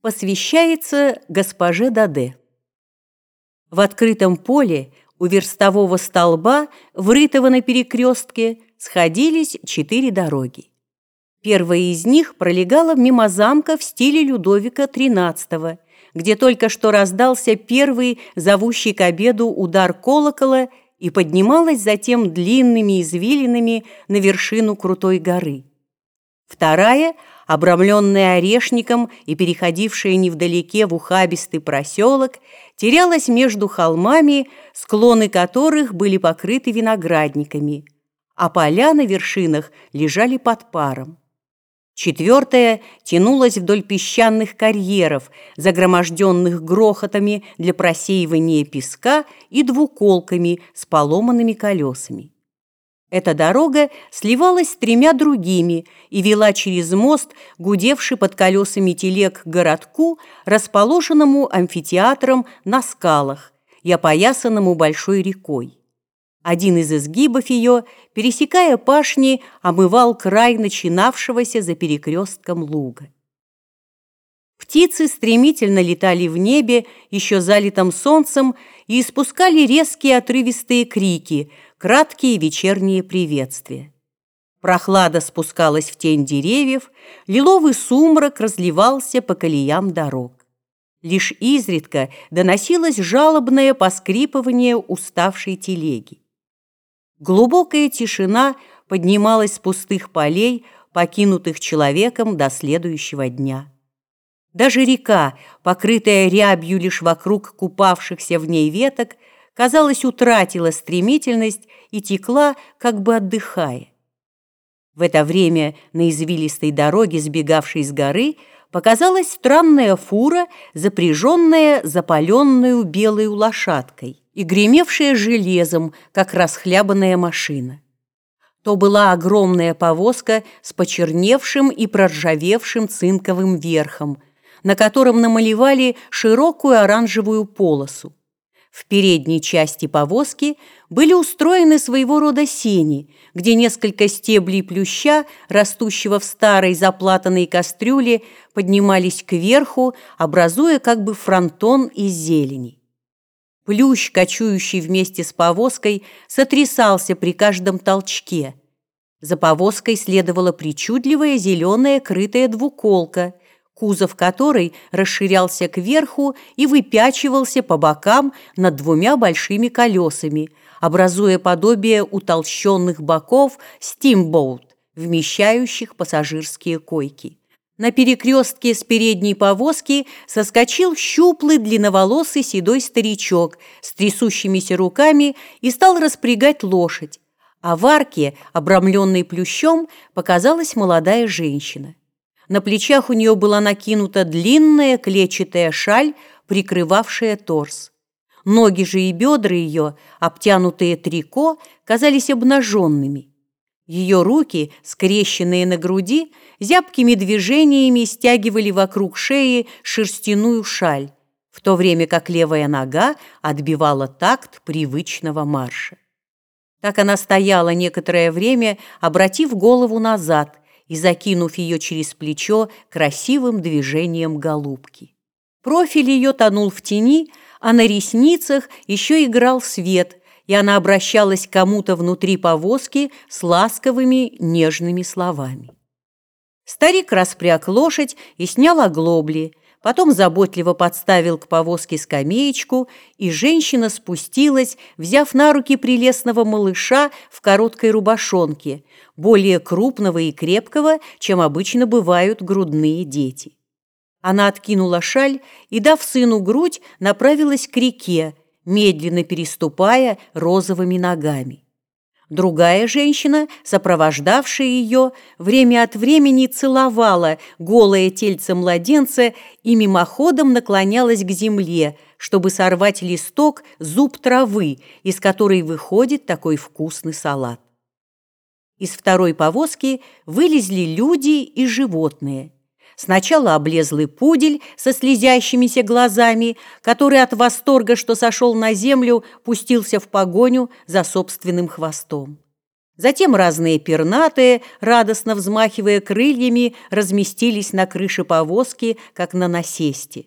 посвящается госпоже Даде. В открытом поле у верстового столба, врытого на перекрестке, сходились четыре дороги. Первая из них пролегала мимо замка в стиле Людовика XIII, где только что раздался первый, зовущий к обеду, удар колокола и поднималась затем длинными извилинами на вершину крутой горы. Вторая – обрамленная орешником и переходившая невдалеке в ухабистый проселок, терялась между холмами, склоны которых были покрыты виноградниками, а поля на вершинах лежали под паром. Четвертая тянулась вдоль песчаных карьеров, загроможденных грохотами для просеивания песка и двуколками с поломанными колесами. Эта дорога сливалась с тремя другими и вела через мост, гудевший под колесами телег к городку, расположенному амфитеатром на скалах и опоясанному большой рекой. Один из изгибов ее, пересекая пашни, омывал край начинавшегося за перекрестком луга. Птицы стремительно летали в небе, еще залитом солнцем, и испускали резкие отрывистые крики – краткие вечерние приветствия. Прохлада спускалась в тень деревьев, лиловый сумрак разливался по колеям дорог. Лишь изредка доносилось жалобное поскрипывание уставшей телеги. Глубокая тишина поднималась с пустых полей, покинутых человеком до следующего дня. Даже река, покрытая рябью лишь вокруг купавшихся в ней веток, казалось, утратила стремительность и текла, как бы отдыхая. В это время на извилистой дороге, сбегавшей с горы, показалась странная фура, запряженная запаленную белой лошадкой и гремевшая железом, как расхлябанная машина. То была огромная повозка с почерневшим и проржавевшим цинковым верхом, на котором намалевали широкую оранжевую полосу. В передней части повозки были устроены своего рода сени, где несколько стеблей плюща, растущего в старой заплатанной кастрюле, поднимались кверху, образуя как бы фронтон из зелени. Плющ, кочующий вместе с повозкой, сотрясался при каждом толчке. За повозкой следовала причудливая зеленая крытая двуколка, кузов которой расширялся кверху и выпячивался по бокам над двумя большими колесами, образуя подобие утолщенных боков стимбоут, вмещающих пассажирские койки. На перекрестке с передней повозки соскочил щуплый длинноволосый седой старичок с трясущимися руками и стал распрягать лошадь, а в арке, обрамленной плющом, показалась молодая женщина. На плечах у нее была накинута длинная клетчатая шаль, прикрывавшая торс. Ноги же и бедра ее, обтянутые трико, казались обнаженными. Ее руки, скрещенные на груди, зябкими движениями стягивали вокруг шеи шерстяную шаль, в то время как левая нога отбивала такт привычного марша. Так она стояла некоторое время, обратив голову назад, и закинув ее через плечо красивым движением голубки. Профиль ее тонул в тени, а на ресницах еще играл свет, и она обращалась к кому-то внутри повозки с ласковыми нежными словами. Старик распряг лошадь и снял оглобли, потом заботливо подставил к повозке скамеечку, и женщина спустилась, взяв на руки прелестного малыша в короткой рубашонке, более крупного и крепкого, чем обычно бывают грудные дети. Она откинула шаль и, дав сыну грудь, направилась к реке, медленно переступая розовыми ногами. Другая женщина, сопровождавшая ее, время от времени целовала голое тельце младенца и мимоходом наклонялась к земле, чтобы сорвать листок зуб травы, из которой выходит такой вкусный салат. Из второй повозки вылезли люди и животные – Сначала облезлый пудель со слезящимися глазами, который от восторга, что сошел на землю, пустился в погоню за собственным хвостом. Затем разные пернатые, радостно взмахивая крыльями, разместились на крыше повозки, как на насесте.